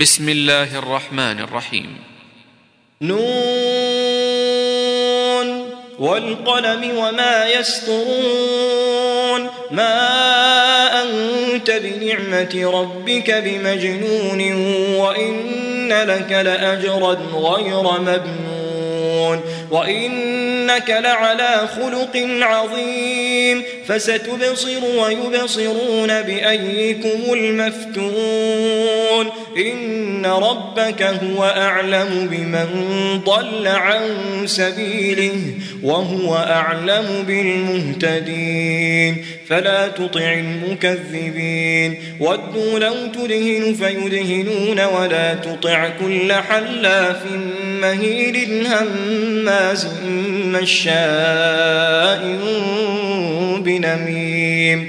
بسم الله الرحمن الرحيم. نون والقلم وما يسطرون ما أنت بنعمة ربك بمجنون وإن لك لأجرا غير مبنون وإنك لعلى خلق عظيم فستبصر ويبصرون بأيكم المفتون. إن ربك هو أعلم بمن ضل عن سبيله وهو أعلم بالمهتدين فلا تطع المكذبين ودوا لو تدهن فيدهنون ولا تطع كل حلاف مهيل هماز مشاء بنميم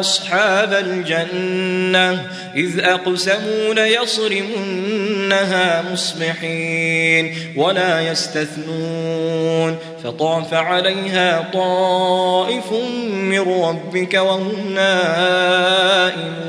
أصحاب الجنة إذ أقسموا ليصرمنها مصبحين ولا يستثنون فطاف عليها طائف من ربك وهم نائمون.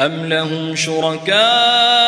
أم لهم شركاء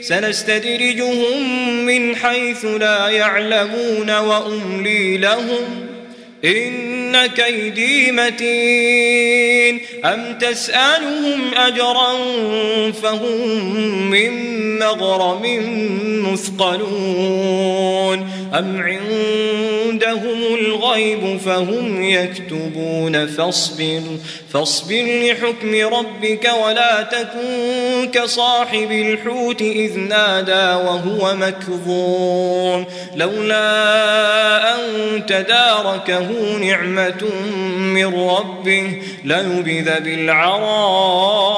سنستدرجهم من حيث لا يعلمون وأملي لهم إن كيدي متين. أم تسألهم أجرا فهم من مغرم مثقلون. أم عندهم الغيب فهم يكتبون فاصبر فاصبر لحكم ربك ولا تكن كصاحب الحوت إذ نادى وهو مكظوم. لولا أن تداركه نعمة من ربه لنبذ بالعراء